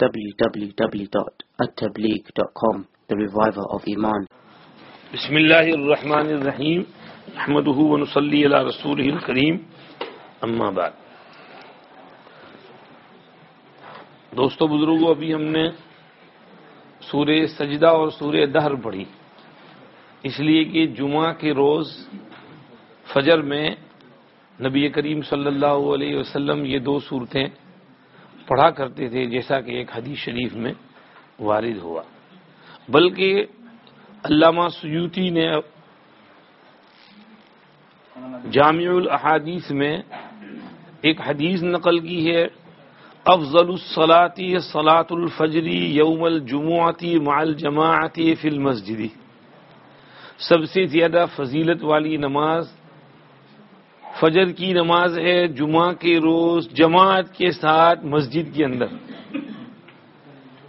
www.attableek.com The Reviver of Iman. بسم اللہ الرحمن الرحیم احمدہ ونصلی علی رسولہ الکریم اما بعد دوستو بزرگوں ابھی ہم نے سورہ سجدہ اور سورہ دہر پڑھی۔ اس لیے کہ جمعہ کے روز فجر میں نبی کریم صلی اللہ علیہ وسلم یہ دو صورتیں پڑھا کرتے تھے جیسا کہ ایک حدیث شریف میں وارد ہوا۔ بلکہ علامہ سیوتی نے جامع الاحادیث میں ایک حدیث نقل کی ہے، افضل الصلاتی صلاۃ الفجری یوم الجمعتی مع الجماعتی فی المسجدی سب سے زیادہ فضیلت والی نماز فجر کی نماز ہے، جمعہ کے روز، جماعت کے ساتھ مسجد کے اندر۔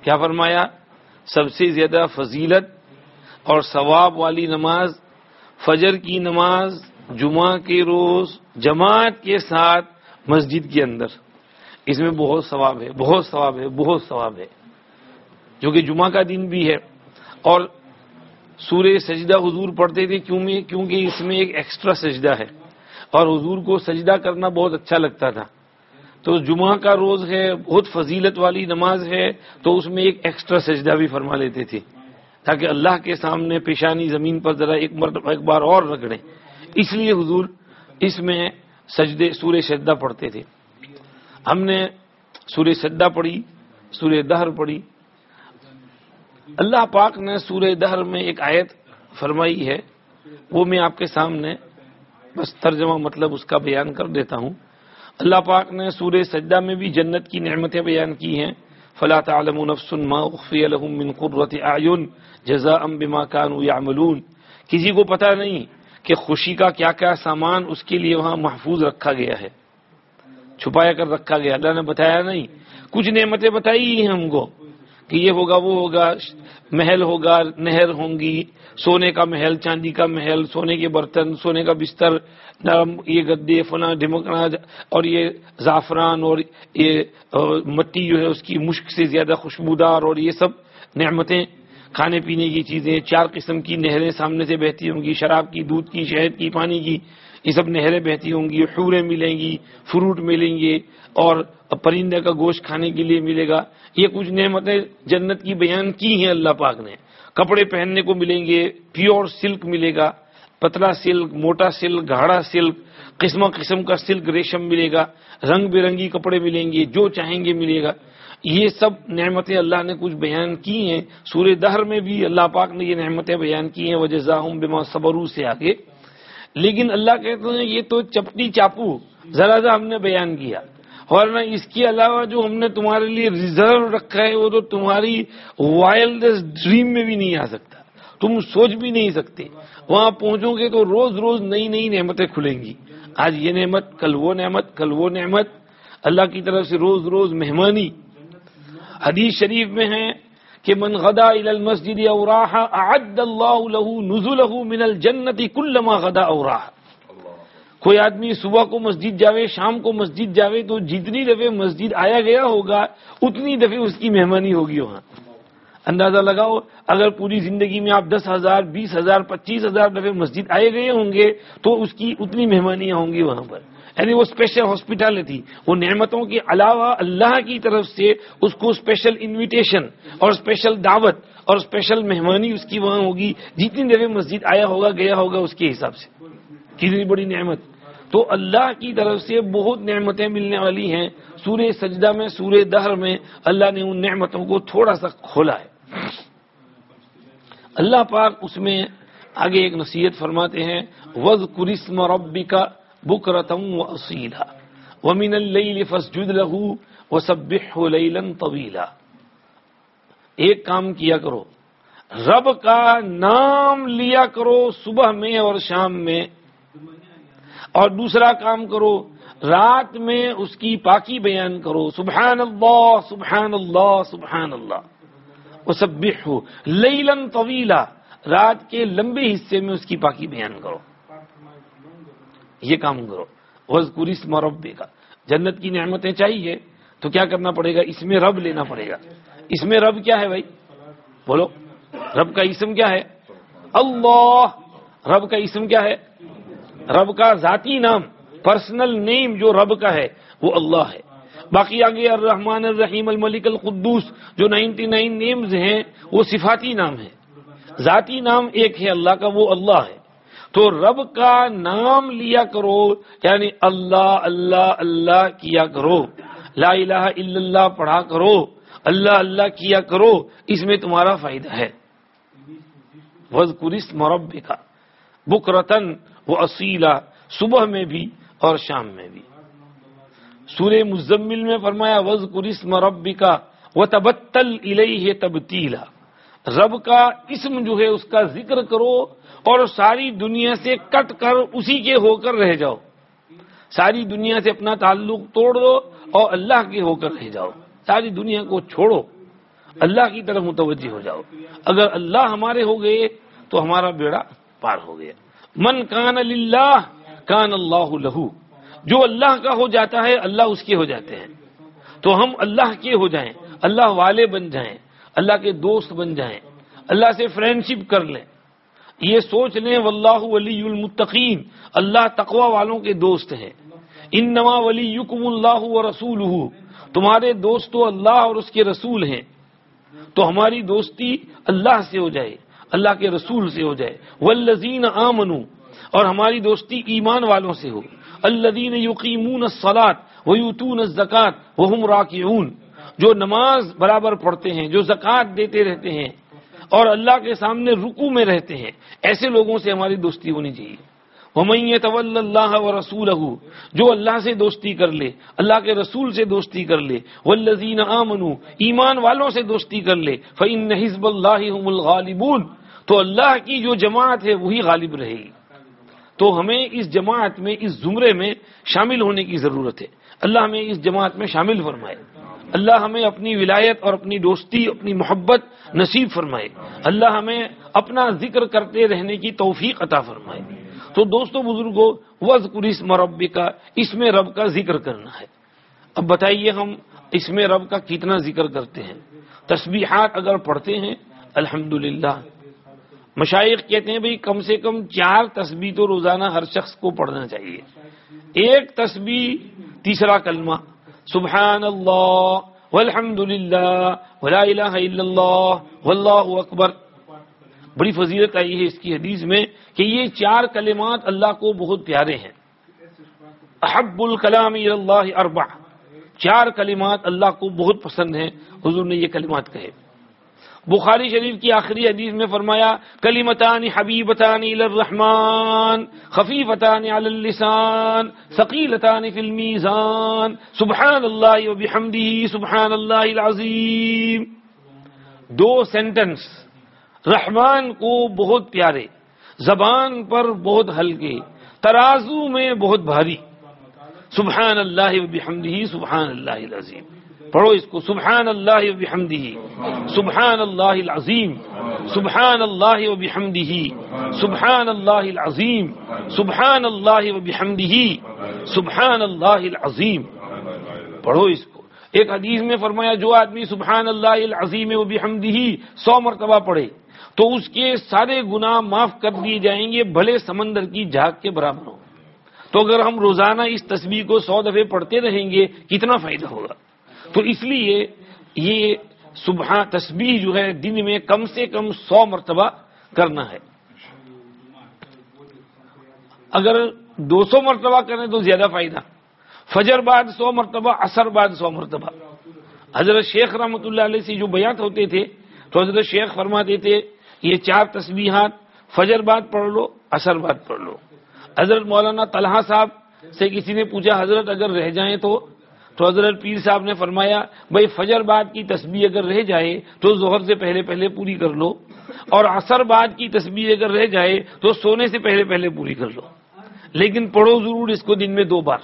کیا فرمایا؟ سب سے زیادہ فضیلت اور ثواب والی نماز فجر کی نماز، جمعہ کے روز، جماعت کے ساتھ مسجد کے اندر۔ اس میں بہت ثواب ہے، بہت ثواب ہے، بہت ثواب ہے۔ جو کہ جمعہ کا دن بھی ہے۔ اور سورہ سجدہ حضور پڑھتے تھے، کیوں میں؟ کیونکہ اس میں ایک ایکسٹرا سجدہ ہے۔ اور حضور کو سجدہ کرنا بہت اچھا لگتا تھا۔ تو جمعہ کا روز ہے، بہت فضیلت والی نماز ہے، تو اس میں ایک ایکسٹرا سجدہ بھی فرما لیتے تھے۔ تاکہ اللہ کے سامنے پیشانی زمین پر ذرا ایک مرتبہ، ایک بار اور رگڑے اس لیے حضور اس میں سجدے، سورہ سجدہ پڑھتے تھے۔ ہم نے سورہ سجدہ پڑھی، سورہ دہر پڑھی۔ اللہ پاک نے سورہ دہر میں ایک آیت فرمائی ہے، وہ میں آپ کے سامنے بس ترجمہ مطلب اس کا بیان کر دیتا ہوں۔ اللہ پاک نے سورہ سجدہ میں بھی جنت کی نعمتیں بیان کی ہیں۔ فلا تعلم نفس ما اخفی لهم من قرۃ اعین جزاء بما كانوا يعملون۔ کسی کو پتہ نہیں کہ خوشی کا کیا کیا سامان اس کے لیے وہاں محفوظ رکھا گیا ہے۔ چھپایا کر رکھا گیا۔ اللہ نے بتایا نہیں۔ کچھ نعمتیں بتائی ہیں ہم کو کہ یہ ہوگا، وہ ہوگا۔ محل ہوگا، نہر ہوں گی، سونے کا محل، چاندی کا محل، سونے کے برتن، سونے کا بستر، نرم، یہ گدے فنا ڈھمکنا، اور یہ زعفران، اور یہ مٹی جو ہے اس کی مشک سے زیادہ خوشبودار، اور یہ سب نعمتیں، کھانے پینے کی چیزیں، چار قسم کی نہریں سامنے سے بہتی ہوں گی، شراب کی، دودھ کی، شہد کی، پانی کی یہ سب نہریں بہتی ہوں گی، حوریں ملیں گی، فروٹ ملیں گے اور پرندے کا گوشت کھانے کے لیے ملے گا۔ یہ کچھ نعمتیں جنت کی بیان کی ہیں اللہ پاک نے۔ کپڑے پہننے کو ملیں گے، پیور سلک ملے گا، پتلا سلک، موٹا سلک گاڑا سلک قسم قسم کا سلک ریشم ملے گا، رنگ برنگی کپڑے ملیں گے، جو چاہیں گے ملے گا۔ یہ سب نعمتیں اللہ نے کچھ بیان کی ہیں۔ سورہ دہر میں بھی اللہ پاک نے یہ نعمتیں بیان کی ہیں۔ وجہ بما صبرو سے آگے۔ لیکن اللہ کہتے ہیں یہ تو چپٹی چاپو، ذرا ذرا ہم نے بیان کیا۔ اور نہ اس کے علاوہ جو ہم نے تمہارے لیے ریزرو رکھا ہے، وہ تو تمہاری وائلڈسٹ ڈریم میں بھی نہیں آ سکتا۔ تم سوچ بھی نہیں سکتے۔ وہاں پہنچو گے تو روز روز نئی نئی نعمتیں کھلیں گی۔ آج یہ نعمت، کل وہ نعمت، کل وہ نعمت۔ اللہ کی طرف سے روز روز مہمانی۔ حدیث شریف میں ہے کہ من غدا الى المسجد اوراح، اعد اللہ له نزله من الجنت كلما غدا اوراح. کوئی آدمی صبح کو مسجد جاوے، شام کو مسجد جاوے تو جتنی دفعہ مسجد آیا گیا ہوگا، اتنی دفعہ اس کی مہمانی ہوگی وہاں. اندازہ لگاؤ، اگر پوری زندگی میں آپ دس ہزار، بیس ہزار، پچیس ہزار دفعہ مسجد آئے گئے ہوں گے تو اس کی اتنی مہمانیاں ہوں گی وہاں پر. یعنی وہ اسپیشل ہاسپٹالٹی وہ نعمتوں کے علاوہ اللہ کی طرف سے اس کو اسپیشل انویٹیشن اور اسپیشل دعوت اور اسپیشل مہمانی اس کی وہاں ہوگی۔ جتنی دفعہ مسجد آیا ہوگا، گیا ہوگا اس کے حساب سے۔ کتنی بڑی نعمت۔ تو اللہ کی طرف سے بہت نعمتیں ملنے والی ہیں۔ سورہ سجدہ میں، سورہ دہر میں اللہ نے ان نعمتوں کو تھوڑا سا کھولا ہے۔ اللہ پاک اس میں آگے ایک نصیحت فرماتے ہیں۔ وز کرسم ربی کا بکرتم و اصیلا ومن اللیل فسجد لہو وسبح لیلا طویلا ایک کام کیا کرو، رب کا نام لیا کرو صبح میں اور شام میں. اور دوسرا کام کرو، رات میں اس کی پاکی بیان کرو، سبحان اللہ سبحان اللہ سبحان اللہ. وہ سب ہو لیلن طویلا رات کے لمبے حصے میں اس کی پاکی بیان کرو. یہ کام کرو۔ وز مربے کا جنت کی نعمتیں چاہیے تو کیا کرنا پڑے گا؟ اس میں رب لینا پڑے گا۔ اس میں رب کیا ہے بھائی؟ بولو۔ رب کا اسم کیا ہے؟ اللہ۔ رب کا اسم کیا ہے؟ رب کا ذاتی نام پرسنل نیم جو رب کا ہے، وہ اللہ ہے۔ باقی آگے الرحمن الرحیم، الملک القدوس، جو نائنٹی نائن نیمز ہیں، وہ صفاتی نام ہے ذاتی نام ایک ہے اللہ کا، وہ اللہ ہے۔ تو رب کا نام لیا کرو یعنی اللہ اللہ اللہ کیا کرو۔ لا الہ الا اللہ پڑھا کرو، اللہ اللہ کیا کرو، اس میں تمہارا فائدہ ہے۔ وز قرس مرب کا بک رتن وہ اصیلا، صبح میں بھی اور شام میں بھی۔ سورہ مزمل میں فرمایا، وز قرس مرب کا وہ تبتل الہ تبتیلا۔ رب کا اسم جو ہے، اس کا ذکر کرو اور ساری دنیا سے کٹ کر اسی کے ہو کر رہ جاؤ۔ ساری دنیا سے اپنا تعلق توڑ دو اور اللہ کے ہو کر رہ جاؤ۔ ساری دنیا کو چھوڑو۔ اللہ کی طرف متوجہ ہو جاؤ۔ اگر اللہ ہمارے ہو گئے تو ہمارا بیڑا پار ہو گیا۔ من کان اللہ کان اللہ لہو جو اللہ کا ہو جاتا ہے، اللہ اس کے ہو جاتے ہیں۔ تو ہم اللہ کے ہو جائیں۔ اللہ والے بن جائیں۔ اللہ کے دوست بن جائیں۔ اللہ سے فرینڈ شپ کر لیں۔ یہ سوچ لیں، واللہ ولی المتقین۔ اللہ تقوا والوں کے دوست ہیں۔ ان نما ولی یکم اللہ و رسول تمہارے دوست تو اللہ اور اس کے رسول ہیں۔ تو ہماری دوستی اللہ سے ہو جائے، اللہ کے رسول سے ہو جائے۔ والذین آمنو اور ہماری دوستی ایمان والوں سے ہو۔ الذین یقیمون الصلاة ویوتون الزکاة وهم راکعون۔ جو نماز برابر پڑھتے ہیں، جو زکوٰۃ دیتے رہتے ہیں اور اللہ کے سامنے رکو میں رہتے ہیں۔ ایسے لوگوں سے ہماری دوستی ہونی چاہیے۔ طول اللہ و رسول جو اللہ سے دوستی کر لے، اللہ کے رسول سے دوستی کر لے والذین آمنو ایمان والوں سے دوستی کر لے فعن حزب اللہ الغالبون۔ تو اللہ کی جو جماعت ہے، وہی غالب رہے گی۔ تو ہمیں اس جماعت میں، اس زمرے میں شامل ہونے کی ضرورت ہے۔ اللہ ہمیں اس جماعت میں شامل فرمائے۔ اللہ ہمیں اپنی ولایت اور اپنی دوستی، اپنی محبت نصیب فرمائے۔ اللہ ہمیں اپنا ذکر کرتے رہنے کی توفیق عطا فرمائے۔ تو دوستوں بزرگوں وز قریس مربی کا اس میں رب کا ذکر کرنا ہے۔ اب بتائیے ہم، اس میں رب کا کتنا ذکر کرتے ہیں؟ تسبیحات اگر پڑھتے ہیں الحمد مشائق کہتے ہیں بھائی، کم سے کم چار تسبیح تو روزانہ ہر شخص کو پڑھنا چاہیے۔ ایک تسبیح، تیسرا کلمہ۔ سبحان اللہ والحمد للہ ولا الہ الا اللہ واللہ اکبر بڑی فضیلت آئی ہے اس کی حدیث میں کہ یہ چار کلمات اللہ کو بہت پیارے ہیں۔ احب الکلام اللہ اربع۔ چار کلمات اللہ کو بہت پسند ہیں۔ حضور نے یہ کلمات کہے۔ بخاری شریف کی آخری حدیث میں فرمایا کلیمتان حبیبتان الرحمان خفیفتان علی اللسان ثقیلتان فی المیزان سبحان اللہ و بحمدہ سبحان اللہ العظیم۔ دو سینٹنس رحمان کو بہت پیارے، زبان پر بہت ہلکے، ترازو میں بہت بھاری۔ سبحان اللہ و بحمدہ سبحان اللہ العظیم۔ پڑھو اس کو سبحان اللہ و سبحان اللہ العظیم سبحان اللہ و بحمدہ سبحان اللہ العظیم سبحان اللہ و بحمدہ سبحان اللہ العظیم۔ پڑھو اس کو۔ ایک حدیث میں فرمایا، جو آدمی سبحان اللہ العظیم و بحمدہ سو مرتبہ پڑھے، تو اس کے سارے گناہ معاف کر دیے جائیں گے، بھلے سمندر کی جھاگ کے برابر ہو تو اگر ہم روزانہ اس تصویر کو سو دفعے پڑھتے رہیں گے، کتنا فائدہ ہوگا؟ تو اس لیے یہ صبح تسبیح جو ہے دن میں کم سے کم سو مرتبہ کرنا ہے۔ اگر دو سو مرتبہ کریں تو زیادہ فائدہ۔ فجر بعد سو مرتبہ اثر بعد سو مرتبہ۔ حضرت شیخ رحمۃ اللہ علیہ سے جو بیات ہوتے تھے، تو حضرت شیخ فرماتے تھے، یہ چار تسبیحات، فجر بعد پڑھ لو اثر بعد پڑھ لو۔ حضرت مولانا طلحہ صاحب سے کسی نے پوچھا، حضرت اگر رہ جائیں تو؟ تو حضرت پیر صاحب نے فرمایا، بھائی فجر بعد کی تسبیح اگر رہ جائے تو ظہر سے پہلے پہلے پوری کر لو، اور عصر بعد کی تسبیح اگر رہ جائے تو سونے سے پہلے پہلے پوری کر لو۔ لیکن پڑھو ضرور اس کو دن میں دو بار۔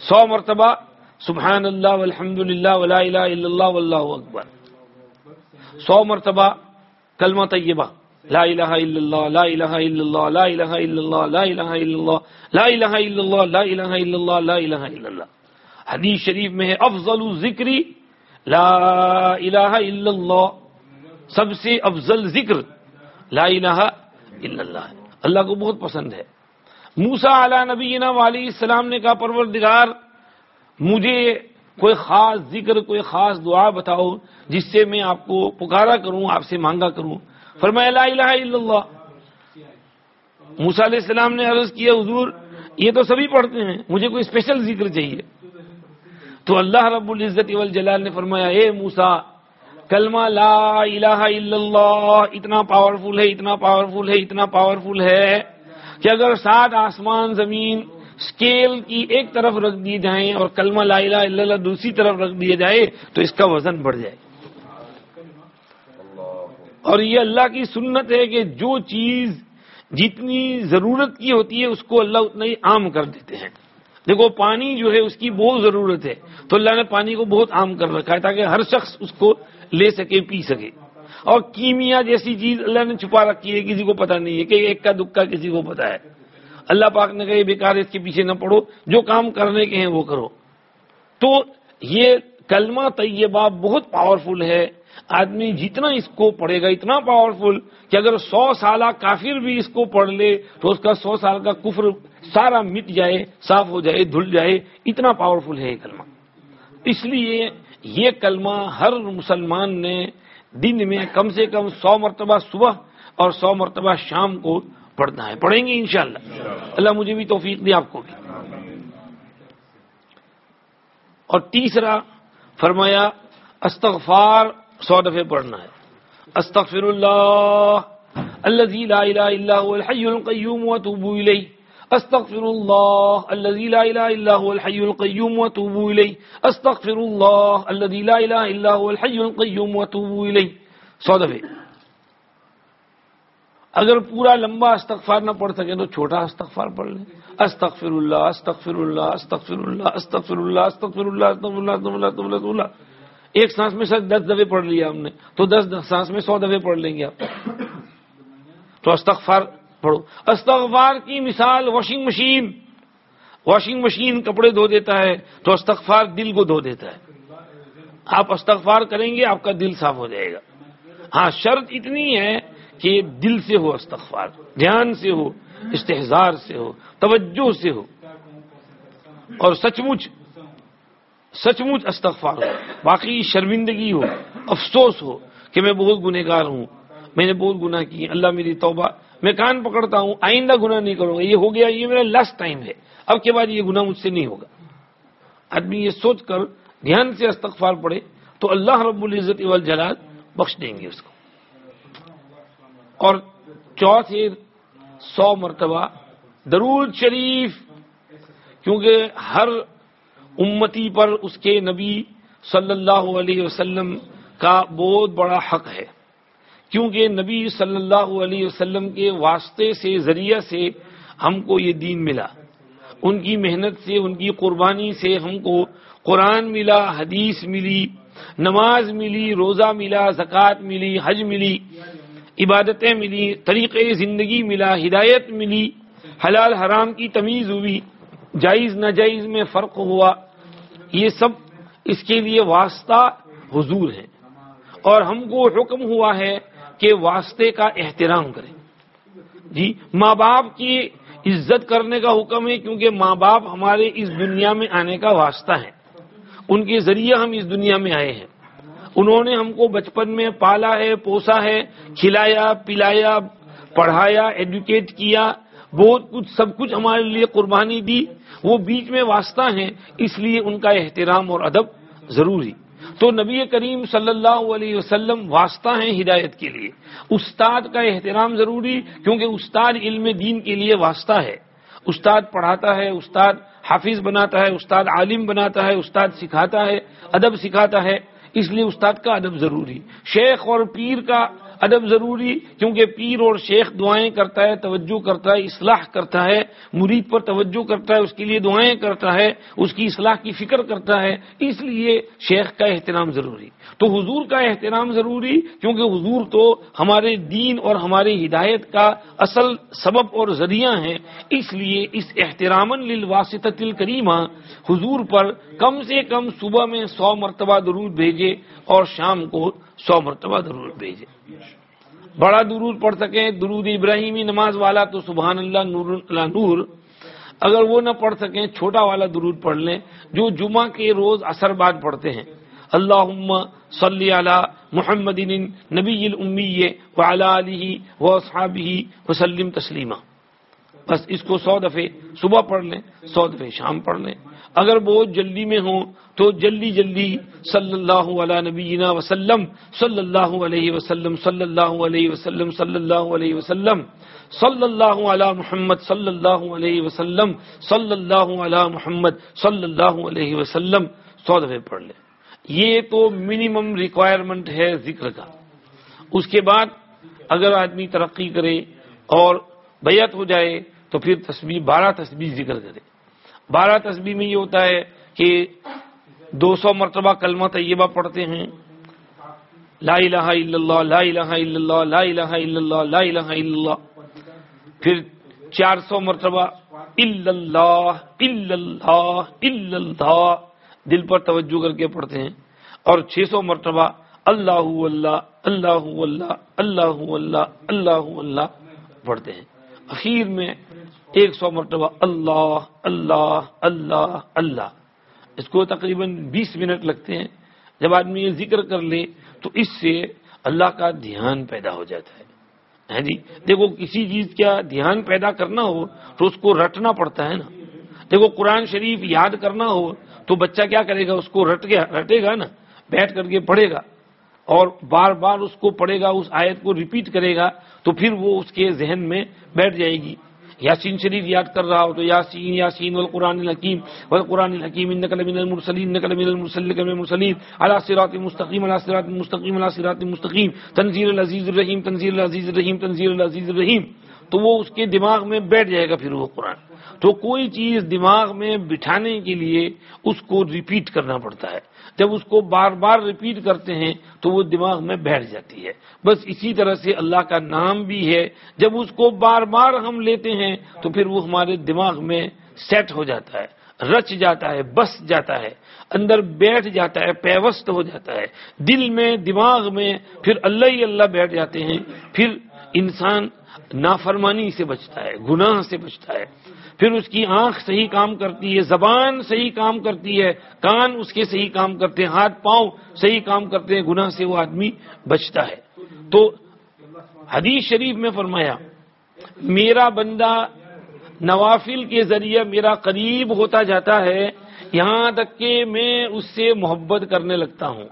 سو مرتبہ، سبحان اللہ الحمد للہ ولا الہ الا اللہ واللہ اکبر۔ سو مرتبہ، کلمہ طیبہ، لا الہ الا اللہ، لا الہ الا اللہ، لا الہ الا اللہ، لا الہ الا اللہ، لا الہ الا اللہ، لا الہ الا اللہ، لا الہ الا اللہ۔ حدیث شریف میں ہے، افضل ذکری لا الہ الا اللہ، سب سے افضل ذکر، لا الہ الا اللہ۔ اللہ کو بہت پسند ہے۔ موسا علی نبینا والی السلام نے کہا، پروردگار، مجھے کوئی خاص ذکر، کوئی خاص دعا بتاؤ، جس سے میں آپ کو پکارا کروں، آپ سے مانگا کروں۔ فرمایا، لا الہ الا اللہ۔ موسا علیہ السلام نے عرض کیا، حضور، یہ تو سبھی پڑھتے ہیں، مجھے کوئی اسپیشل ذکر چاہیے۔ تو اللہ رب العزت والجلال نے فرمایا، اے موسا کلمہ لا الہ الا اللہ اتنا پاورفل ہے، اتنا پاورفل ہے، اتنا پاورفل ہے کہ اگر سات آسمان زمین اسکیل کی ایک طرف رکھ دی جائیں اور کلمہ لا الہ الا اللہ دوسری طرف رکھ دیا جائے تو اس کا وزن بڑھ جائے۔ اور یہ اللہ کی سنت ہے کہ جو چیز جتنی ضرورت کی ہوتی ہے اس کو اللہ اتنا ہی عام کر دیتے ہیں۔ دیکھو، پانی جو ہے اس کی بہت ضرورت ہے۔ تو اللہ نے پانی کو بہت عام کر رکھا ہے تاکہ ہر شخص اس کو لے سکے، پی سکے۔ اور کیمیا جیسی چیز اللہ نے چھپا رکھی ہے، کسی کو پتا نہیں ہے کہ ایک کا دکھا کسی کو پتا ہے۔ اللہ پاک نے کہا بیکار اس کے پیچھے نہ پڑو۔ جو کام کرنے کے ہیں وہ کرو۔ تو یہ کلمہ طیبہ بہت پاورفل ہے۔ آدمی جتنا اس کو پڑھے گا، اتنا پاورفل کہ اگر سو سالہ کافر بھی اس کو پڑھ لے، تو اس کا سو سال کا کفر سارا مٹ جائے، صاف ہو جائے، دھل جائے۔ اتنا پاورفل ہے یہ کلمہ۔ اس لیے یہ کلمہ ہر مسلمان نے دن میں کم سے کم سو مرتبہ صبح اور سو مرتبہ شام کو پڑھنا ہے۔ پڑھیں گے انشاءاللہ۔ اللہ مجھے بھی توفیق دے آپ کو بھی۔ اور تیسرا فرمایا، استغفار سو دفعے پڑھنا ہے۔ استغفر اللہ الذي لا الہ الا هو واتوب الیہ۔ استغفر اللہ الذي لا الہ الا هو الحي القيوم واتوب الیہ استغفر اللہ الذي لا الہ الا هو الحي القيوم واتوب الیہ سو دفعے اگر پورا لمبا استغفار نہ پڑھ سکے تو چھوٹا استغفار پڑھ لیں. استغفر اللہ استغفر اللہ استغفر اللہ استغفر اللہ استغفر اللہ استغفر اللہ استغفر اللہ اللہ ایک سانس میں سر دس دفعے پڑھ لیا ہم نے، تو دس سانس میں سو دفعے پڑھ لیں گے آپ. تو استغفار پڑھو۔ استغفار کی مثال واشنگ مشین واشنگ مشین کپڑے دھو دیتا ہے تو استغفار دل کو دھو دیتا ہے۔ آپ استغفار کریں گے، آپ کا دل صاف ہو جائے گا۔ ہاں شرط اتنی ہے کہ دل سے ہو استغفار، دھیان سے ہو استحزار سے ہو، توجہ سے ہو۔ اور سچ مچ سچ مچ استغفار ہو۔ باقی شرمندگی ہو، افسوس ہو کہ میں بہت گنہ گار ہوں، میں نے بہت گناہ کی اللہ میری توبہ میں کان پکڑتا ہوں، آئندہ گناہ نہیں کروں گا، یہ ہو گیا، یہ میرا لاسٹ ٹائم ہے۔ اب کے بعد یہ گناہ مجھ سے نہیں ہوگا۔ آدمی یہ سوچ کر دھیان سے استغفار پڑے تو اللہ رب العزت والجلال بخش دیں گے اس کو۔ اور چوتھے سو مرتبہ درود شریف، کیونکہ ہر امتی پر اس کے نبی صلی اللہ علیہ وسلم کا بہت بڑا حق ہے۔ کیونکہ نبی صلی اللہ علیہ وسلم کے واسطے سے، ذریعہ سے ہم کو یہ دین ملا۔ ان کی محنت سے، ان کی قربانی سے ہم کو قرآن ملا، حدیث ملی، نماز ملی، روزہ ملا، زکوٰۃ ملی، حج ملی، عبادتیں ملی، طریقے زندگی ملا، ہدایت ملی، حلال حرام کی تمیز ہوئی، جائز ناجائز میں فرق ہوا۔ یہ سب اس کے لیے واسطہ حضور ہے۔ اور ہم کو حکم ہوا ہے کہ واسطے کا احترام کریں۔ جی ماں باپ کی عزت کرنے کا حکم ہے کیونکہ ماں باپ ہمارے اس دنیا میں آنے کا واسطہ ہے۔ ان کے ذریعے ہم اس دنیا میں آئے ہیں۔ انہوں نے ہم کو بچپن میں پالا ہے، پوسا ہے، کھلایا، پلایا، پڑھایا، ایڈوکیٹ کیا، بہت کچھ، سب کچھ ہمارے لیے قربانی دی۔ وہ بیچ میں واسطہ ہیں، اس لیے ان کا احترام اور ادب ضروری۔ تو نبی کریم صلی اللہ علیہ وسلم واسطہ ہیں ہدایت کے لیے۔ استاد کا احترام ضروری، کیونکہ استاد علم دین کے لیے واسطہ ہے۔ استاد پڑھاتا ہے، استاد حافظ بناتا ہے، استاد عالم بناتا ہے، استاد سکھاتا ہے، ادب سکھاتا ہے۔ اس لیے استاد کا ادب ضروری۔ شیخ اور پیر کا ادب ضروری، کیونکہ پیر اور شیخ دعائیں کرتا ہے، توجہ کرتا ہے، اصلاح کرتا ہے، مرید پر توجہ کرتا ہے، اس کے لیے دعائیں کرتا ہے، اس کی اصلاح کی فکر کرتا ہے، اس لیے شیخ کا احترام ضروری۔ تو حضور کا احترام ضروری، کیونکہ حضور تو ہمارے دین اور ہمارے ہدایت کا اصل سبب اور ذریعہ ہیں، اس لیے اس احترام للواسطہ الکریمہ حضور پر کم سے کم صبح میں سو مرتبہ درود بھیجے اور شام کو سو مرتبہ درود بھیجے۔ بڑا درود پڑھ سکیں، درود ابراہیمی نماز والا تو سبحان اللہ نور اللہ نور۔ اگر وہ نہ پڑھ سکیں، چھوٹا والا درود پڑھ لیں۔ جو جمعہ کے روز اثر بعد پڑھتے ہیں۔ اللہ صلی علی محمد نبی الامی علیہ و صحابی وسلم تسلیمہ۔ بس اس کو سو دفعے صبح پڑھ لیں، سو دفعے شام پڑھ لیں۔ اگر بہت جلدی میں ہوں تو جلدی جلدی صلی اللہ علیہ نبینا وسلم صلی اللہ علیہ وسلم صلی اللہ علیہ وسلم صلی اللہ علیہ وسلم صلی اللہ علیہ محمد صلی اللہ علیہ وسلم صلی اللہ علیہ محمد صلی اللہ علیہ وسلم۔ سو دفعے پڑھ لیں یہ تو منیمم ریکوائرمنٹ ہے ذکر کا۔ اس کے بعد اگر آدمی ترقی کرے اور بیعت ہو جائے تو پھر تصویر بارہ تصویر ذکر کرے۔ بارہ تصویر میں یہ ہوتا ہے کہ دو سو مرتبہ کلمہ طیبہ پڑھتے ہیں۔ لا الہ الا اللہ، لا الہ الا اللہ، لا الہ الا اللہ، لا الہ الا اللہ۔ پھر چار سو مرتبہ الا اللہ الا اللہ الا اللہ۔ دل پر توجہ کر کے پڑھتے ہیں۔ اور چھ سو مرتبہ اللہ اللہ اللہ اللہ اللہ اللہ اللہ اللہ پڑھتے ہیں۔ اخیر میں ایک سو مرتبہ اللہ اللہ اللہ اللہ۔ اس کو تقریباً بیس منٹ لگتے ہیں۔ جب آدمی یہ ذکر کر لے تو اس سے اللہ کا دھیان پیدا ہو جاتا ہے۔ ہاں جی؟ دیکھو، کسی چیز کا دھیان پیدا کرنا ہو تو اس کو رٹنا پڑتا ہے نا۔ دیکھو، قرآن شریف یاد کرنا ہو تو بچہ کیا کرے گا؟ اس کو رٹ گیا، رٹے گا نا، بیٹھ کر کے پڑھے گا۔ اور بار بار اس کو پڑھے گا، اس آیت کو ریپیٹ کرے گا تو پھر وہ اس کے ذہن میں بیٹھ جائے گی۔ یاسین شریف یاد کر رہا ہو تو یاسین یاسین والقرآن الحکیم والقرآن الحکیم انکل من المرسلین انک من المرسلین المرسلین، علی صراط مستقیم، علی صراط مستقیم، علی صراط مستقیم، تنزیل العزیز الرحیم، تنزیل العزیز الرحیم، تنزیل العزیز الرحیم۔ تو وہ اس کے دماغ میں بیٹھ جائے گا پھر وہ قرآن۔ تو کوئی چیز دماغ میں بٹھانے کے لیے اس کو ریپیٹ کرنا پڑتا ہے۔ جب اس کو بار بار ریپیٹ کرتے ہیں تو وہ دماغ میں بیٹھ جاتی ہے۔ بس اسی طرح سے اللہ کا نام بھی ہے۔ جب اس کو بار بار ہم لیتے ہیں تو پھر وہ ہمارے دماغ میں سیٹ ہو جاتا ہے، رچ جاتا ہے، بس جاتا ہے۔ اندر بیٹھ جاتا ہے، پیوست ہو جاتا ہے۔ دل میں، دماغ میں پھر اللہ ہی اللہ بیٹھ جاتے ہیں۔ پھر انسان نافرمانی سے بچتا ہے، گناہ سے بچتا ہے۔ پھر اس کی آنکھ صحیح کام کرتی ہے، زبان صحیح کام کرتی ہے، کان اس کے صحیح کام کرتے ہیں، ہاتھ پاؤں صحیح کام کرتے ہیں، گناہ سے وہ آدمی بچتا ہے۔ تو حدیث شریف میں فرمایا، میرا بندہ نوافل کے ذریعے میرا قریب ہوتا جاتا ہے، یہاں تک کہ میں اس سے محبت کرنے لگتا ہوں۔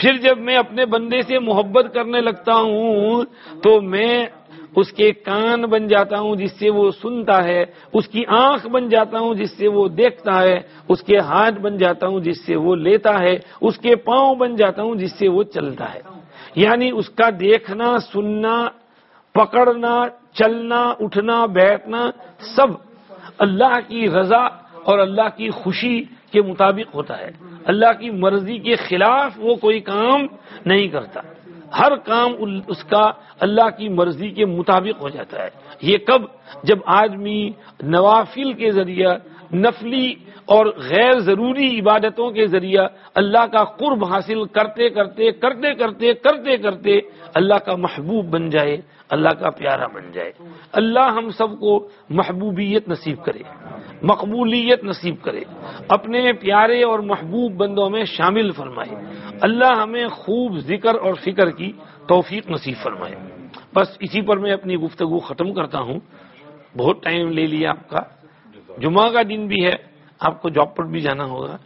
پھر جب میں اپنے بندے سے محبت کرنے لگتا ہوں، تو میں اس کے کان بن جاتا ہوں جس سے وہ سنتا ہے، اس کی آنکھ بن جاتا ہوں جس سے وہ دیکھتا ہے، اس کے ہاتھ بن جاتا ہوں جس سے وہ لیتا ہے، اس کے پاؤں بن جاتا ہوں جس سے وہ چلتا ہے۔ یعنی اس کا دیکھنا، سننا، پکڑنا، چلنا، اٹھنا، بیٹھنا، سب اللہ کی رضا اور اللہ کی خوشی کے مطابق ہوتا ہے۔ اللہ کی مرضی کے خلاف وہ کوئی کام نہیں کرتا۔ ہر کام اس کا اللہ کی مرضی کے مطابق ہو جاتا ہے۔ یہ کب؟ جب آدمی نوافل کے ذریعہ نفلی اور غیر ضروری عبادتوں کے ذریعہ اللہ کا قرب حاصل کرتے کرتے کرتے کرتے کرتے کرتے اللہ کا محبوب بن جائے، اللہ کا پیارا بن جائے۔ اللہ ہم سب کو محبوبیت نصیب کرے، مقبولیت نصیب کرے، اپنے پیارے اور محبوب بندوں میں شامل فرمائے۔ اللہ ہمیں خوب ذکر اور فکر کی توفیق نصیب فرمائے۔ بس اسی پر میں اپنی گفتگو ختم کرتا ہوں۔ بہت ٹائم لے لیا آپ کا۔ جمعہ کا دن بھی ہے۔ آپ کو جاب پر بھی جانا ہوگا۔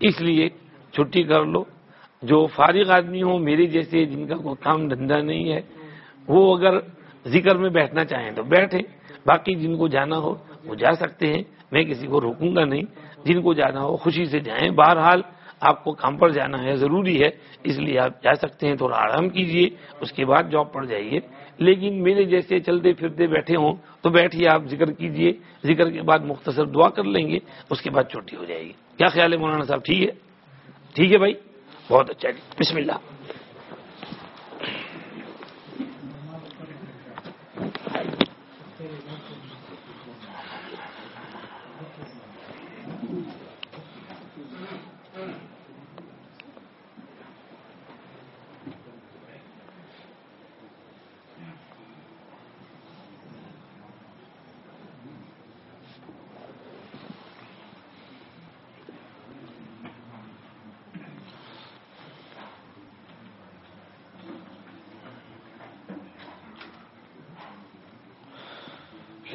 اس لیے چھٹی کر لو۔ جو فارغ آدمی ہو میرے جیسے جن کا کوئی کام دھندا نہیں ہے، وہ اگر ذکر میں بیٹھنا چاہیں تو بیٹھے۔ باقی جن کو جانا ہو، وہ جا سکتے ہیں۔ میں کسی کو روکوں گا نہیں۔ جن کو جانا ہو، خوشی سے جائیں۔ بہرحال، آپ کو کام پر جانا ہے، ضروری ہے۔ اس لیے آپ جا سکتے ہیں، تھوڑا آرام کیجیے۔ اس کے بعد جاب پر جائیے۔ لیکن میرے جیسے چلتے پھرتے بیٹھے ہوں تو بیٹھیے آپ ذکر کیجیے، ذکر کے بعد مختصر دعا کر لیں گے، اس کے بعد چھٹی ہو جائے گی۔ کیا خیال ہے مولانا صاحب؟ ٹھیک ہے؟ ٹھیک ہے بھائی، بہت اچھا جی۔ بسم اللہ۔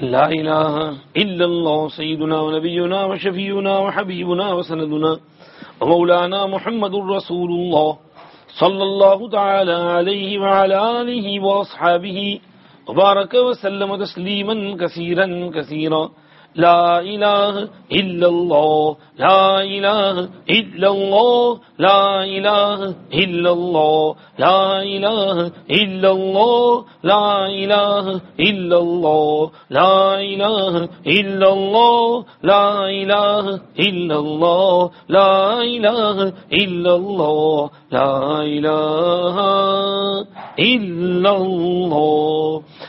لا إله إلا الله، سيدنا ونبينا وشفينا وحبيبنا وسندنا ومولانا محمد رسول الله صلى الله تعالى عليه وعلى آله وأصحابه وبارك وسلم تسليما كثيرا كثيرا. لا إله إلا الله، لا إله إلا الله، لا إله إلا الله، لا إله إلا الله، لا إله إلا الله، لا إله إلا الله، لا إله إلا الله، لا إله إلا الله، لا إله إلا الله.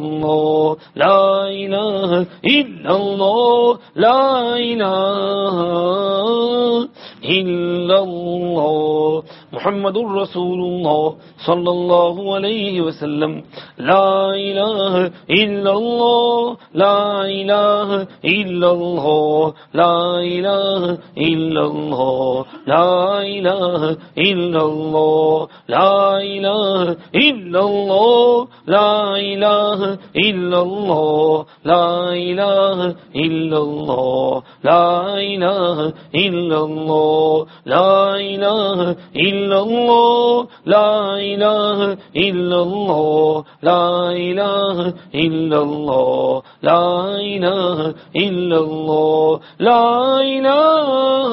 الله لا إله إلا الله لا إله إلا الله. محمد رسول الله صلى الله عليه وسلم. لا إله إلا الله لا إله إلا الله لا إله إلا الله لا إله إلا الله لا إله إلا الله لا إله إلا الله لا إله إلا الله لا إله إلا الله لا إله إلا الا الله، لا اله الا الله، لا اله الا الله، لا اله الا الله، لا اله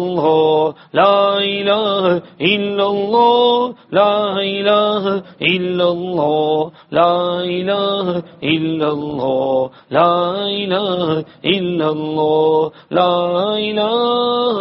لا إله إلا الله لا إله إلا الله لا إله إلا الله لا إله إلا الله لا إله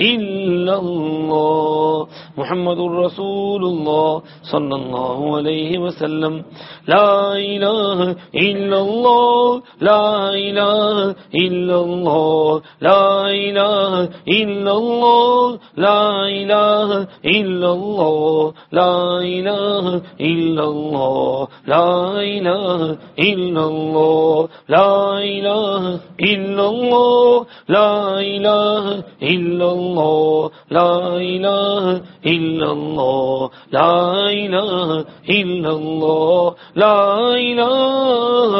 إلا الله محمد رسول الله صلى الله عليه وسلم. لا إله إلا الله لا إله إلا الله لا إله إلا الله لا إله إلا الله لا إله إلا الله لا إله إلا الله لا إله إلا الله لا إله إلا الله لا إله إلا الله لا إله إلا الله لا إله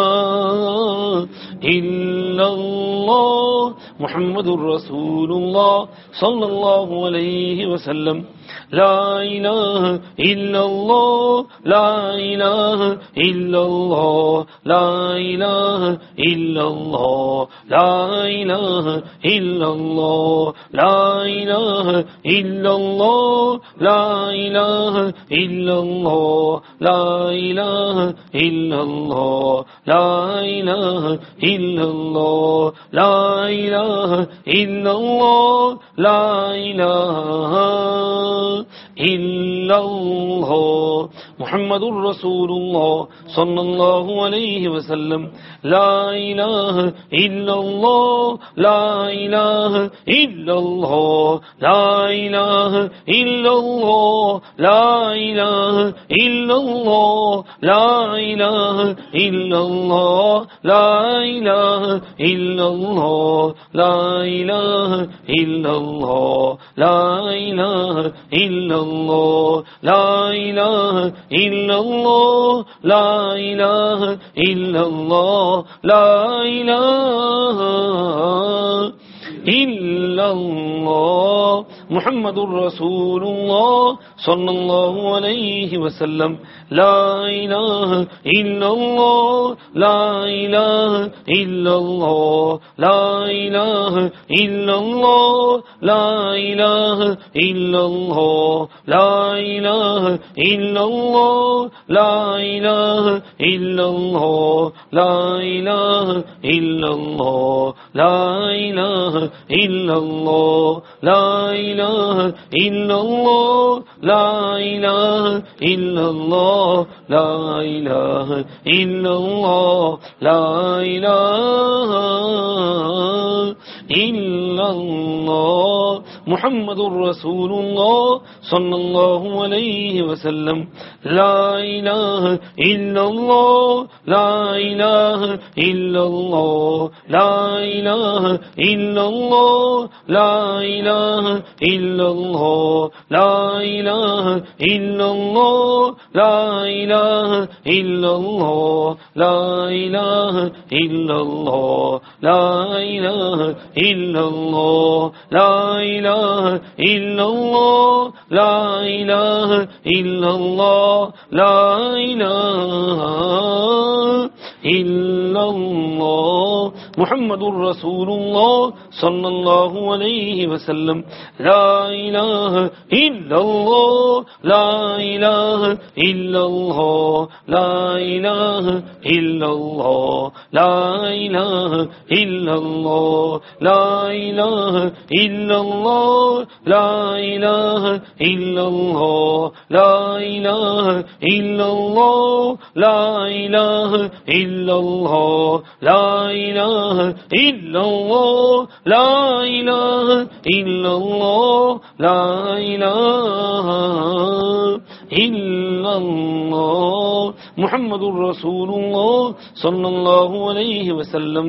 إلا الله محمد رسول الله صلى الله عليه وسلم. لا إله إلا الله لا إله إلا الله لا إله إلا الله لا إله إلا الله لا إله إلا الله لا إله إلا الله لا إله إلا الله لا إله إلا الله لا إله إلا الله لا إله إلا الله محمد رسول الله صلى الله عليه وسلم لا إله إلا الله لا إله إلا الله لا إله إلا الله لا إله إلا الله لا إله إلا الله لا إله إلا الله لا إله إلا الله لا إله إلا الله لا إله إلا الله لا إله إلا الله لا إله إلا الله محمد رسول الله صلى الله عليه وسلم. لا إله إلا الله، لا إله إلا الله، لا إله إلا الله، لا إله إلا الله، لا إله إلا الله، لا إله إلا الله، لا إله إلا الله، لا إله إلا الله لا إله إلا الله لا إله إلا الله لا إله إلا الله لا إله إلا الله محمد رسول الله صلى الله عليه وسلم۔ لا إله إلا الله لا إله إلا الله لا إله إلا الله لا إله إلا الله لا إله إلا الله لا إله إلا الله لا إله إلا الله لا إله إلا الله لا إله إلا الله لا إله إلا الله لا إله إلا الله. محمد رسول الله صلى الله عليه وسلم. لا إله إلا الله لا إله إلا الله لا إله إلا الله لا إله إلا الله لا إله إلا الله لا إله إلا الله لا إله إلا الله لا إله إلا الله لا إله إلا الله، لا إله إلا الله، لا إله إلا الله. محمد رسول الله صلى الله عليه وسلم.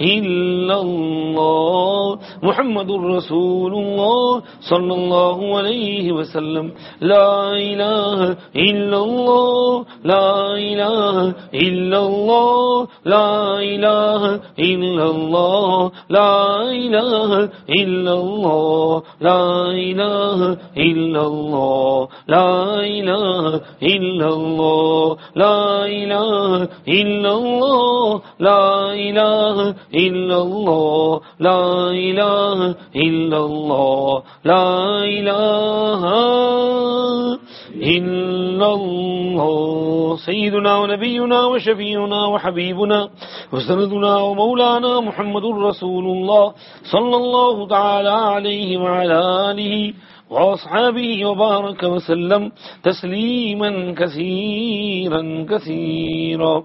إلا الله محمد رسول الله صلى الله عليه وسلم. لا إله إلا الله، لا إله إلا الله، لا إله إلا الله، لا إله إلا الله، لا إله إلا الله، لا إله إلا الله، لا إله إلا الله، لا إله إلا الله لا إله إلا الله لا إله إلا الله. سيدنا ونبينا وشفينا وحبيبنا وسندنا ومولانا محمد رسول الله صلى الله تعالى عليه وعلى آله وأصحابه وبارك وسلم تسليما كثيرا كثيرا.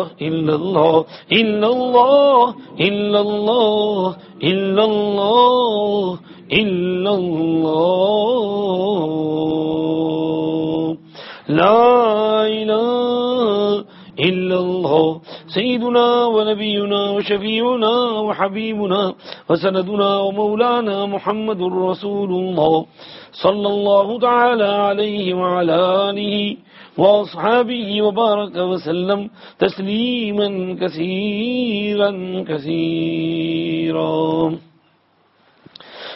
إلا الله إلا الله إلا الله إلا الله إلا الله. لا إله إلا الله. سيدنا ونبينا وشفيعنا وحبيبنا وسندنا ومولانا محمد رسول الله صلى الله تعالى عليه وعلى آله وأصحابه وبارك وسلم تسليما كثيرا كثيرا.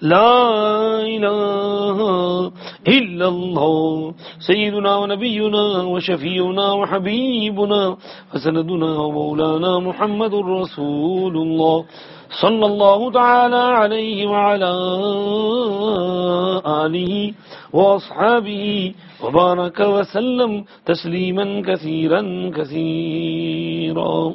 لا إله إلا الله. سيدنا ونبينا وشفينا وحبيبنا وسندنا ومولانا محمد رسول الله صلى الله تعالى عليه وعلى آله وأصحابه وبارك وسلم تسليما كثيرا كثيرا.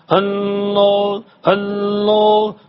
Allah, Allah,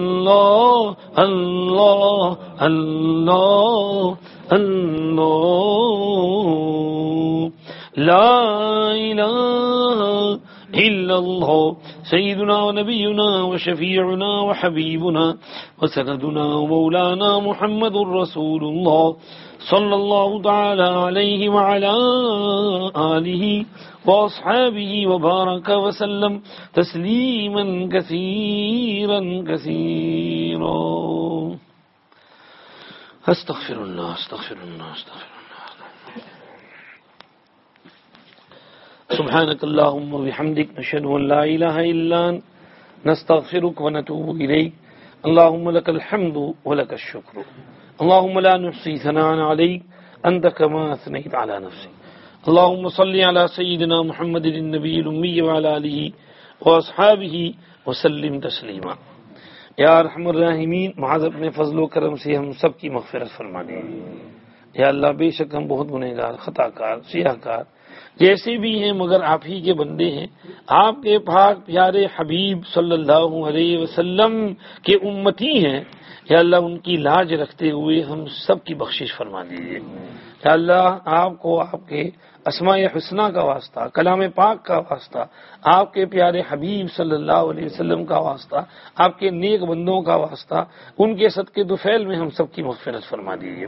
اللہ اللہ اللہ اللہ لا الہ إلا الله. سيدنا ونبينا وشفيعنا وحبيبنا وسندنا ومولانا محمد رسول الله صلى الله تعالى عليه وعلى آله وأصحابه وبارك وسلم تسليما كثيرا كثيرا. أستغفر الله أستغفر الله أستغفر الله. سبحانك اللهم وبحمدك نشهد ان لا اله الا انت نستغفرك ونتوب اليك اللهم لك الحمد ولك الشكر. اللهم لا نحصي ثناء عليك انت كما اثنيت على نفسك. اللهم صل على سيدنا محمد النبي الامي وعلى اله واصحابه وسلم تسليما. یا رحم الرحمین معاذ اپنے فضل و کرم سے ہم سب کی مغفرت فرما دیں یا اللہ، بے شک ہم بہت گنہ گار خطا کار، سیاہ کار جیسے بھی ہیں، مگر آپ ہی کے بندے ہیں۔ آپ کے پاک پیارے حبیب صلی اللہ علیہ وسلم کے امتی ہیں۔ یا اللہ ان کی لاج رکھتے ہوئے ہم سب کی بخشش فرما دیجیے یا اللہ آپ کو آپ کے اسماء حسنہ کا واسطہ، کلام پاک کا واسطہ، آپ کے پیارے حبیب صلی اللہ علیہ وسلم کا واسطہ، آپ کے نیک بندوں کا واسطہ، ان کے صدقے دوفیل میں ہم سب کی مغفرت فرما دیجیے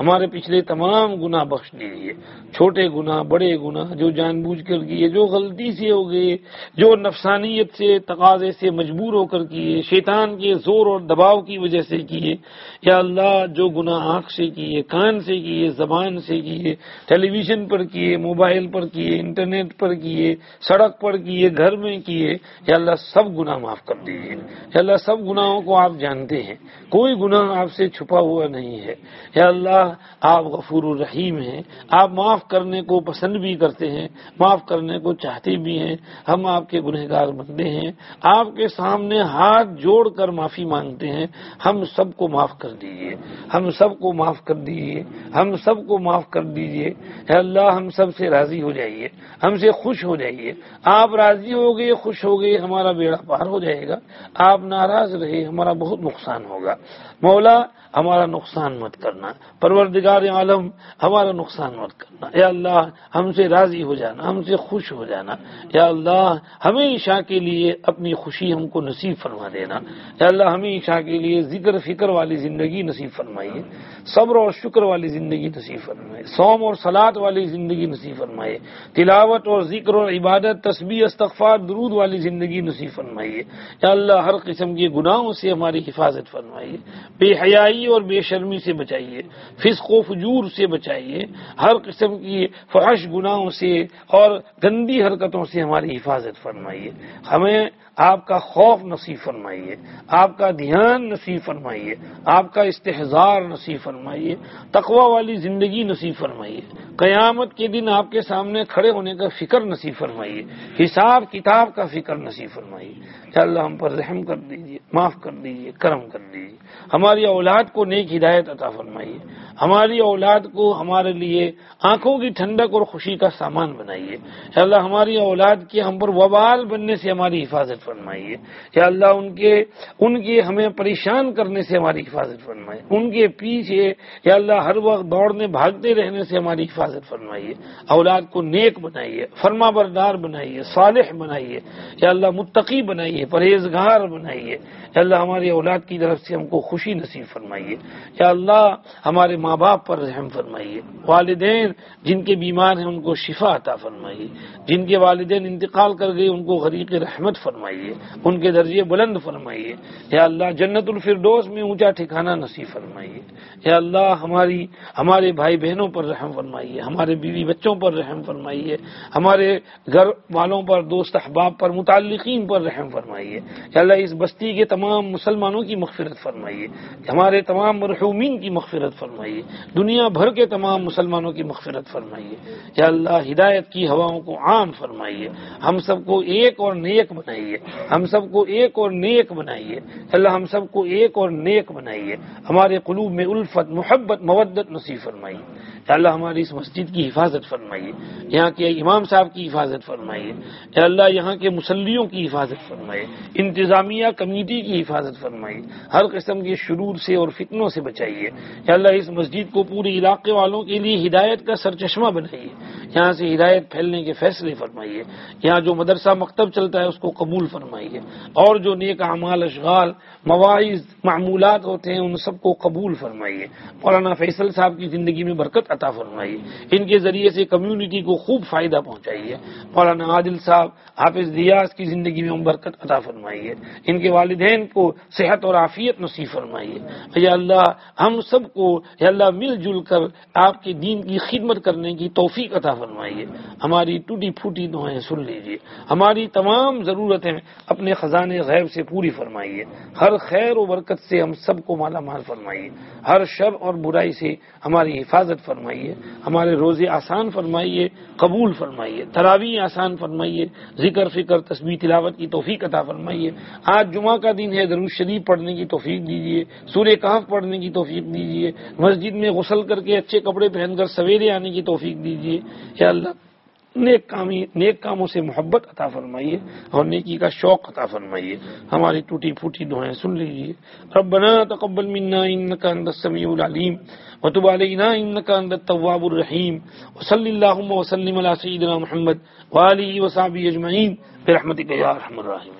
ہمارے پچھلے تمام گناہ بخش دیجیے چھوٹے گناہ، بڑے گناہ، جو جان بوجھ کر کیے، جو غلطی سے ہو گئے، جو نفسانیت سے، تقاضے سے مجبور ہو کر کیے، شیطان کے زور اور دباؤ کی وجہ سے کیے۔ یا اللہ، جو گناہ آنکھ سے کیے، کان سے کیے، زبان سے کیے ٹیلی ویژن پر کیے، موبائل پر کیے، انٹرنیٹ پر کیے، سڑک پر کیے، گھر میں کیے۔ یا اللہ سب گناہ معاف کر دیجیے یا اللہ سب گناہوں کو آپ جانتے ہیں۔ کوئی گناہ آپ سے چھپا ہوا نہیں ہے۔ یا اللہ آپ غفور الرحیم ہیں۔ آپ معاف کرنے کو پسند بھی کرتے ہیں، معاف کرنے کو چاہتے بھی ہیں۔ ہم آپ کے گنہ گار بندے ہیں۔ آپ کے سامنے ہاتھ جوڑ کر معافی مانگتے ہیں۔ ہم سب کو معاف کر دیجیے ہم سب کو معاف کر دیجیے ہم سب کو معاف کر دیجیے اللہ، ہم سب سے راضی ہو جائیے، ہم سے خوش ہو جائیے۔ آپ راضی ہو گئے، خوش ہو گئے، ہمارا بیڑا پار ہو جائے گا۔ آپ ناراض رہے، ہمارا بہت نقصان ہوگا۔ مولا ہمارا نقصان مت کرنا۔ پروردگار عالم، ہمارا نقصان مت کرنا۔ یا اللہ، ہم سے راضی ہو جانا، ہم سے خوش ہو جانا۔ یا اللہ، ہمیشہ کے لیے اپنی خوشی ہم کو نصیب فرما دینا۔ یا اللہ، ہمیشہ کے لیے ذکر فکر والی زندگی نصیب فرمائیے۔ صبر اور شکر والی زندگی نصیب فرمائے سوم اور سلاد والی زندگی نصیب فرمائے تلاوت اور ذکر اور عبادت، تسبیح، استغفار، درود والی زندگی نصیب فرمائیے۔ یا اللہ، ہر قسم کے گناہوں سے ہماری حفاظت فرمائیے۔ بے حیائی اور بے شرمی سے بچائیے، فسق و فجور سے بچائیے، ہر قسم کی فحش گناہوں سے اور گندی حرکتوں سے ہماری حفاظت فرمائیے۔ ہمیں آپ کا خوف نصیب فرمائیے، آپ کا دھیان نصیب فرمائیے، آپ کا استحزار نصیب فرمائیے تقوا والی زندگی نصیب فرمائیے، قیامت کے دن آپ کے سامنے کھڑے ہونے کا فکر نصیب فرمائیے، حساب کتاب کا فکر نصیب فرمائیے۔ کہ اللہ ہم پر رحم کر دیجیے، معاف کر دیجیے، کرم کر دیجیے۔ ہماری اولاد کو نیک ہدایت عطا فرمائیے۔ ہماری اولاد کو ہمارے لیے آنکھوں کی ٹھنڈک اور خوشی کا سامان بنائیے۔ اللہ ہماری اولاد کے ہم پر وبال بننے سے ہماری حفاظت فرمائیے فرمائیے۔ یا اللہ، ان کے ان کے ہمیں پریشان کرنے سے ہماری حفاظت فرمائیے۔ ان کے پیچھے، یا اللہ، ہر وقت دوڑنے، بھاگتے رہنے سے ہماری حفاظت فرمائیے۔ اولاد کو نیک بنائیے، فرما بردار بنائیے، صالح بنائیے۔ یا اللہ، متقی بنائیے، پرہیزگار بنائیے۔ یا اللہ ہماری اولاد کی طرف سے ہم کو خوشی نصیب فرمائیے یا اللہ ہمارے ماں باپ پر رحم فرمائیے والدین جن کے بیمار ہیں ان کو شفا عطا فرمائیے جن کے والدین انتقال کر گئے ان کو غریق رحمت فرمائیے ان کے درجے بلند فرمائیے یا اللہ جنت الفردوس میں اونچا ٹھکانہ نصیب فرمائیے یا اللہ ہماری ہمارے بھائی بہنوں پر رحم فرمائیے ہمارے بیوی بچوں پر رحم فرمائیے ہمارے گھر والوں پر دوست احباب پر متعلقین پر رحم فرمائیے یا اللہ اس بستی کے تمام تمام مسلمانوں کی مغفرت فرمائیے، ہمارے تمام مرحومین کی مغفرت فرمائیے، دنیا بھر کے تمام مسلمانوں کی مغفرت فرمائیے۔ یا اللہ، ہدایت کی ہواؤں کو عام فرمائیے، ہم سب کو ایک اور نیک بنائیے، ہم سب کو ایک اور نیک بنائیے اللہ، ہم سب کو ایک اور نیک بنائیے۔ ہمارے قلوب میں الفت، محبت، مودت نصیب فرمائیے۔ اللہ ہماری اس مسجد کی حفاظت فرمائیے، یہاں کے امام صاحب کی حفاظت فرمائیے، یا اللہ یہاں کے مسلیوں کی حفاظت فرمائے انتظامیہ کمیٹی کی حفاظت فرمائیے، ہر قسم کے شرور سے اور فتنوں سے بچائیے۔ یا اللہ اس مسجد کو پورے علاقے والوں کے لیے ہدایت کا سرچشمہ بنائیے۔ یہاں سے ہدایت پھیلنے کے فیصلے فرمائیے۔ یہاں جو مدرسہ مکتب چلتا ہے اس کو قبول فرمائیے۔ اور جو نیک اعمال، اشغال، مواعظ، معمولات ہوتے ہیں، ان سب کو قبول فرمائیے۔ مولانا فیصل صاحب کی زندگی میں برکت عطا فرمائیے ان کے ذریعے سے کمیونٹی کو خوب فائدہ پہنچائیے مولانا عادل صاحب، حافظ ریاض کی زندگی میں برکت عطا فرمائیے ان کے والدین کو صحت اور عافیت نصیب فرمائیے یا اللہ، ہم سب کو یا اللہ، مل جل کر آپ کے دین کی خدمت کرنے کی توفیق عطا فرمائیے ہماری ٹوٹی پھوٹی دعائیں سن لیجیے ہماری تمام ضرورتیں اپنے خزانے غیب سے پوری فرمائیے ہر خیر و برکت سے ہم سب کو مالا مال فرمائیے ہر شر اور برائی سے ہماری حفاظت فرمائیے ہمارے روزے آسان فرمائیے، قبول فرمائیے تراوی آسان فرمائیے، ذکر، فکر تصویر تلاوت کی توفیق عطا فرمائیے۔ آج جمعہ کا دن ہے، درود شریف پڑھنے کی توفیق دیجیے سورہ کہف پڑھنے کی توفیق دیجیے مسجد میں غسل کر کے اچھے کپڑے پہن کر سویرے آنے کی توفیق دیجیے یا اللہ، نیک کامی، نیک کاموں سے محبت عطا فرمائیے اور نیکی کا شوق عطا فرمائیے۔ ہماری ٹوٹی پھوٹی دعائیں سن لیجیے ربنا تقبل منا انك انت السميع العليم وتب علينا انك انت التواب الرحيم. وصلى اللهم وسلم على سيدنا محمد واله وصحبه اجمعين برحمتك يا ارحم الراحمين.